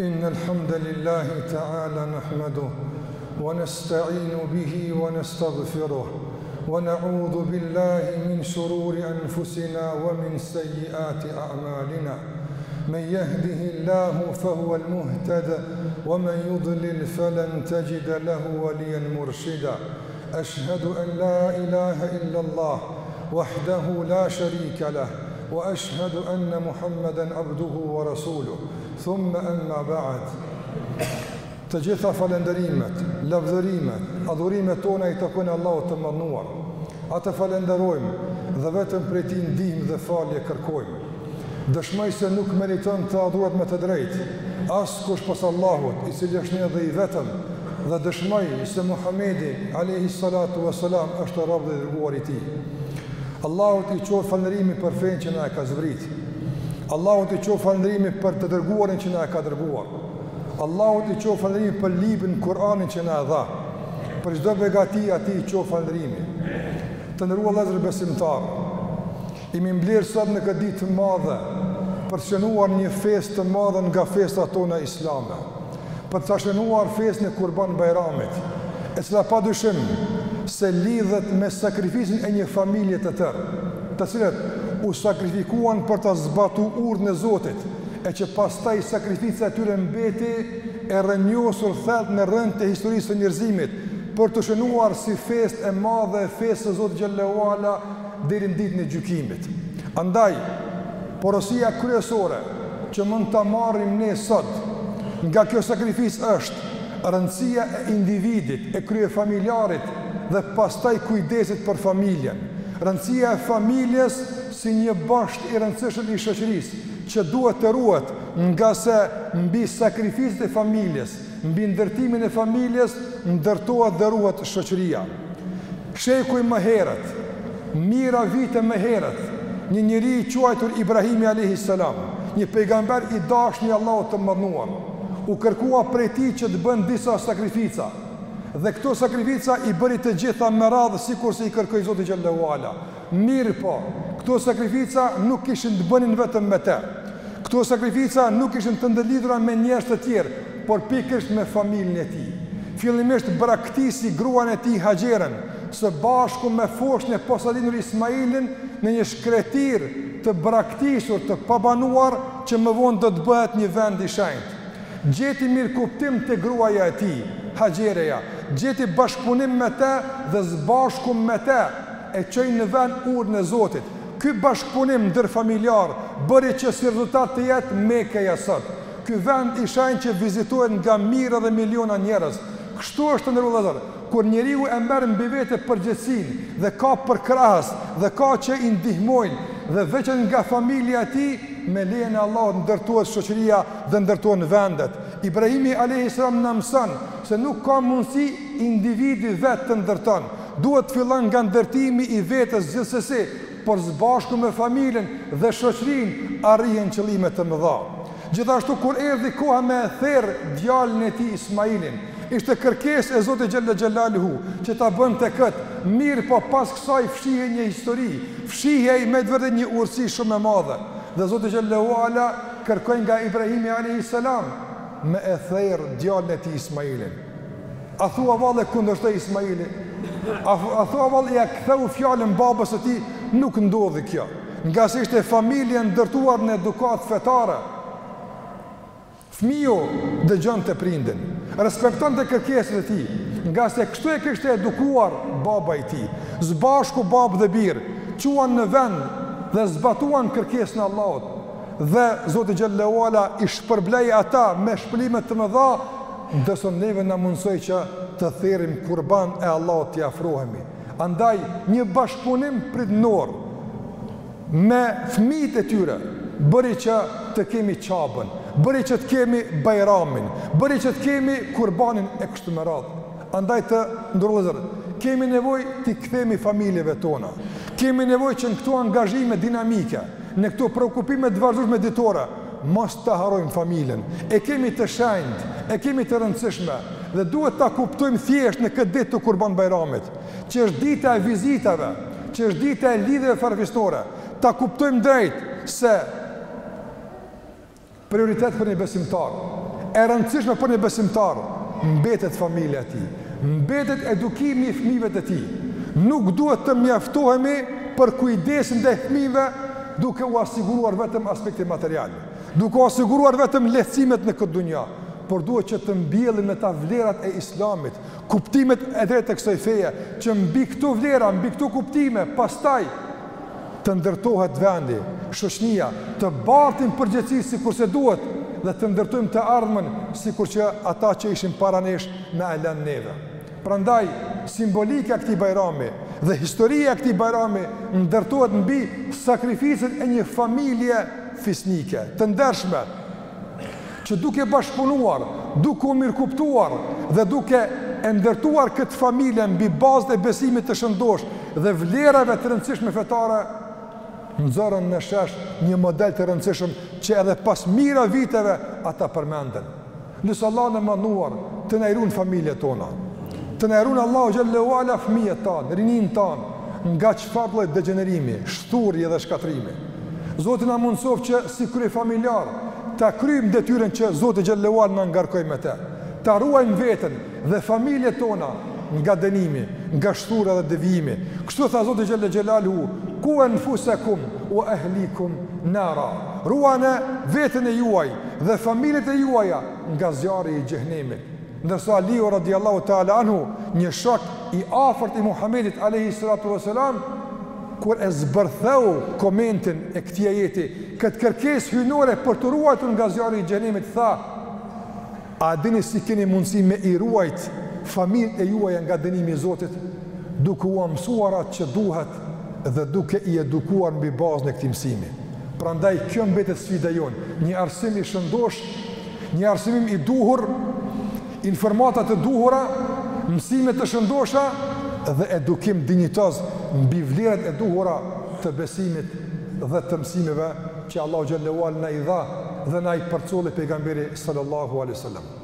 إن الحمد لله تعالى نحمده ونستعين به ونستغفره ونعوذ بالله من شرور أنفسنا ومن سيئات أعمالنا من يهده الله فهو المهتد ومن يضلل فلن تجد له وليا مرشدا Eshhedu en la ilahe illa Allah, wahdahu la sharika lah, wa eshhedu enne Muhammeden abduhu wa rasuluh, thumme emma ba'd. Të gjitha falenderimet, lavdërimet, adhurimet tona i takojnë Allahut të madhëruar. Atë falenderojmë dhe vetëm prej tij ndihmë dhe falje kërkojmë. Dëshmoj se nuk meriton të adhurohet me të drejtë askush pos Allahut, i cili është një dhe i vetëm, dhe dëshmoj se Muhamedi, alejhi salatu ue selam, është rob dhe i dërguari i Tij. Allahut i qoftë falënderimi për fenë që na e ka zbrit. Allahut i qoftë falënderimi për të dërguarin që na e ka dërguar. Allahut i qoftë falënderimi për librin Kur'anin që na e dha. Për çdo begati atij i qoftë falënderimi. Të nderuar vëllezër besimtarë, Jemi mbledhur sot në këtë ditë të madhe për të shënuar një festë të madhe nga festat tona islame, për të shënuar festën e Kurban Bajramit, e cila padyshim se lidhet me sakrificën e një familje të tërë, të cilët u sakrifikuan për ta zbatu urdhrin e Zotit, e që pastaj sakrifica e tyre mbeti e rrënjosur thellë në rrënjë të historisë së njerëzimit, për t'u shënuar si festë e madhe e fesë së Zotit xhel-le ue ala, deri në ditën e gjykimit. Andaj, porosia kryesore që mund ta marrim ne sot nga kjo sakrificë është rëndësia e individit, e kryefamiljarit dhe pastaj kujdesit për familjen. Rëndësia e familjes si një bosht i rëndësishëm i shoqërisë, që duhet të ruhet, ngase mbi sakrificat e familjes, mbi ndërtimin e familjes ndërtohet dhe ruhet shoqëria. Shekuj më herët, mijëra vite më herët, një njeri i quajtur Ibrahimi alejhi selam, një pejgamber i dashur i Allahut të Madhëruar, u kërkua prej tij që të bën disa sakrifica, dhe këto sakrifica i bëri të gjitha me radhë sikurse i kërkoi Zoti xhel-le ue ala, Mirëpo, këto sakrifica nuk kishin të bënin vetëm me të. Këto sakrifica nuk ishin të ndërlidhura me njerëz të tjerë, por pikërisht me familjen e tij. Fillimisht braktisi gruan e tij Haxherën, së bashku me foshnjën e posalindur Ismailin në një shkretirë të braktisur të pabanuar që më vonë do të bëhet një vend i shenjtë. Gjeti mirëkuptim te gruaja e tij, Haxhereja, gjeti bashkëpunim me të dhe së bashku me të e çoi në vend urdhrin e Zotit. Ky bashkëpunim ndërfamiljar bëri që si rezultat të jetë Mekeja sot, ky vend i shenjtë që vizitohet nga mijëra dhe miliona njerëz. Kështu është të nderuar vëllezër, kur njeriu e merr mbi vete përgjegjësinë dhe ka përkrahës dhe ka që i ndihmojnë dhe veçan nga familja e tij, me lejen e Allahut ndërtohet shoqëria dhe ndërtohen vendet. Ibrahimi alejhi selam na mëson se nuk ka mundësi individi vetë të ndërton, duhet të fillon nga ndërtimi i vetes gjithsesi, por së bashku me familjen dhe shoqërinë arrihen qëllime të mëdha. Gjithashtu kur erdhi koha me e therr djalin e tij Ismailin, ishte kërkesë e Zotit xhelle xhelaluhu që ta bënte këtë, mirëpo pas kësaj fshihej një histori, fshihej me të vërtetë një urtësi shumë e madhe dhe Zoti xhelleu ala, kërkoi nga Ibrahimi alejhi selam me e therr djalin e tij Ismailin. A thua vallë e kundërshtoi Ismaili? A, a thua vallë ia ktheu fjalën babës së tij? Nuk ndodhi kjo, ngase ishte familje ndërtuar në edukatë fetare. Fëmiu dëgjonte prindin, respektonte kërkesat e tij, ngase kështu e kishte edukuar baba i tij. Së bashku babë dhe bir, çuan në vend dhe zbatuan kërkesën e Allahut. Dhe Zoti xhelle ue ala i shpërbleu ata me shpërblime të mëdha, ndërsa neve na mundësoi që të therim kurban e Allahut t'i afrohemi. Andaj një bashkëpunim prindër me fëmijët e tyre bëri që të kemi Qabën, bëri që të kemi bajramin, bëri që të kemi kurbanin e kështu me radhë. Andaj të nderuar vëllezër, kemi nevojë t'i kthehemi familjeve tona, kemi nevojë që në këto angazhime dinamike, në këto preokupime të vazhdushme ditore, mos ta harrojmë familjen, e kemi të shenjtë, e kemi të rëndësishme dhe duhet ta kuptojmë thjesht në këtë ditë të Kurban Bajramit, që është dita e vizitave, që është dita e lidhjeve farefisnore, ta kuptojmë drejt se, Prioritet për një besimtar, e rëndësishme për një besimtar mbetet familja e tij, mbetet edukimi i fëmijëve të tij. Nuk duhet të mjaftohemi për kujdesin ndaj fëmijëve duke ua siguruar vetëm aspektin material, duke ua siguruar vetëm lehtësimet në këtë dunja, por duhet që të mbjellim në ta vlerat e Islamit, kuptimet e drejta të kësaj feje, që mbi këto vlera, mbi këto kuptime, pastaj, të ndërtohet vendi, shoqënia, të bartim përgjegjësitë sikurse duhet dhe të ndërtojmë të ardhmen sikur që ata që ishin para nesh na e lanë neve. Prandaj, simbolika e këtij Bajrami dhe historia e këtij Bajrami ndërtohet mbi sakrificën e një familje fisnike, të ndershme, që duke bashkëpunuar, duke u mirëkuptuar dhe duke e ndërtuar këtë familje mbi bazat e besimit të shëndoshë dhe vlerave të rëndësishme fetare, nxorrën në shesh një model të rëndësishëm që edhe pas mijëra viteve ata përmenden. Lus Allahun e Madhëruar të na i ruan familjet tona. Të na i ruan Allahu xhelle ue ala fëmijët tanë, rininë tanë nga çfarëdo degjenerimi, shthurje dhe shkatërrimi. Zoti na mundësof që si kryefamiljarë ta kryjmë detyrën që Zoti xhelle ve ala na ngarkoi me të. Ta ruajmë veten dhe familjet tona nga dënimi, nga shthura dhe devijimi. Kështu tha Zoti xhelle xhelaluhu, ku anfusakum wa ahlikum nara. Ruane veten e juaj dhe familjet e juaja nga zjarri i xhehenemit. Ndërsa Aliu radijallahu ta'ala anhu, një shok i afërt i Muhammedit alejhi salatu ve selam, kur e zbërtheu komentin e këtij ajeti, këtë kërkesë hyjnore për t'u ruajtur nga zjarri i xhehenemit tha: A dini si keni mundësi me i ruajt familjet e juaja nga dënimi i Zotit? Duke ua mësuar atë që duhet dhe duke i edukuar mbi bazën e këtij mësimi. Prandaj kjo mbetet sfida jonë, një arsim i shëndoshë, një arsimim i duhur, informata të duhura, mësime të shëndosha dhe edukim dinjitoz mbi vlerat e duhura të besimit dhe të mësimeve që Allahu xhelle ve ala na i dha dhe na i përcolli pejgamberi sallallahu alejhi wasallam.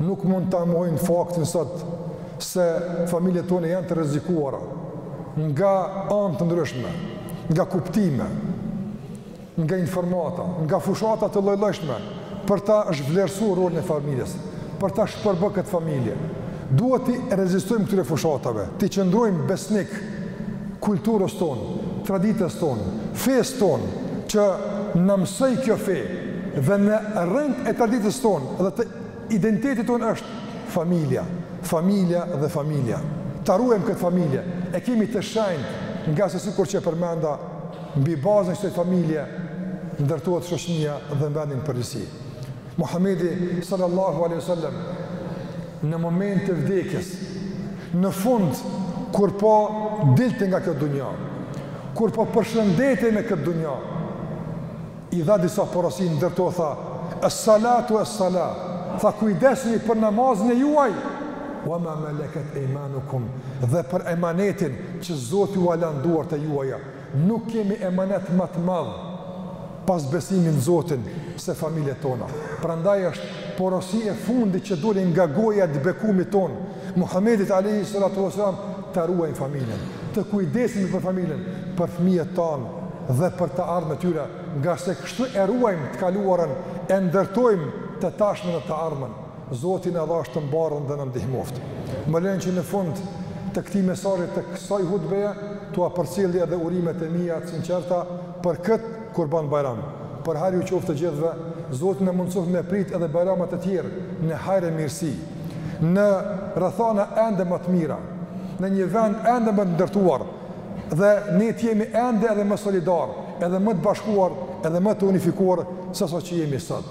nuk mund ta mohojmë faktin sot se familjet tona janë të rrezikuara nga anë të ndryshme, nga kuptime, nga informata, nga fushata të lloj-llojshme për ta zhvlerësu rolin e familjes, për ta shpërbë këtë familje. Duhet t'i rezistojmë këtyre fushatave, t'i qëndrojmë besnik kulturës tonë, traditës tonë, fesë tonë, që na mësoi kjo fe dhe në rrënjët e traditës tonë dhe të identitetit tonë është familja, familja dhe familja. Ta ruajmë këtë familje, e kemi të shenjtë, ngase sikur që e përmenda, mbi bazën e kësaj familje ndërtohet shoqënia dhe vendi në përgjithësi. Muhamedi sallallahu alaihi wasallam në moment të vdekjes, në fund kur po dilte nga kjo dunja, kur po përshëndetej me këtë dunja, i dha disa porosi ndër to tha: "Es-salatu es-sala", tha kujdesni për namazin e juaj, "wa ma malakat aymanukum", dhe për emanetin që Zoti ua la në duart e juaja. Nuk kemi emanet ma të madh pas besimit në Zotin se familjet tona. Prandaj është porosi e fundit që doli nga goja e të bekumit tonë, Muhamedit alejhi salatu ves selam, ta ruajmë familjen, të kujdesemi për familjen, për fëmijët tanë dhe për të ardhmen e tyre, ngase kështu e ruajmë të kaluarën, e ndërtojmë të tashmen dhe të ardhmen. Zoti na dhashtë të mbarën dhe na ndihmoftë. Më lejoni që në fund të këtij mesazhi të kësaj hutbeje t'ua përcjell edhe urimet e mia të sinqerta për këtë Kurban Bajram. Për hajr ju qoftë të gjithëve, Zoti na mundësoftë me prit edhe bajrame të tjerë në hajr e mirësi, në rrethana ende më të mira, në një vend ende më të ndërtuar dhe ne të jemi ende edhe më solidarë, edhe më të bashkuar, edhe më të unifikuar sesa që jemi sot.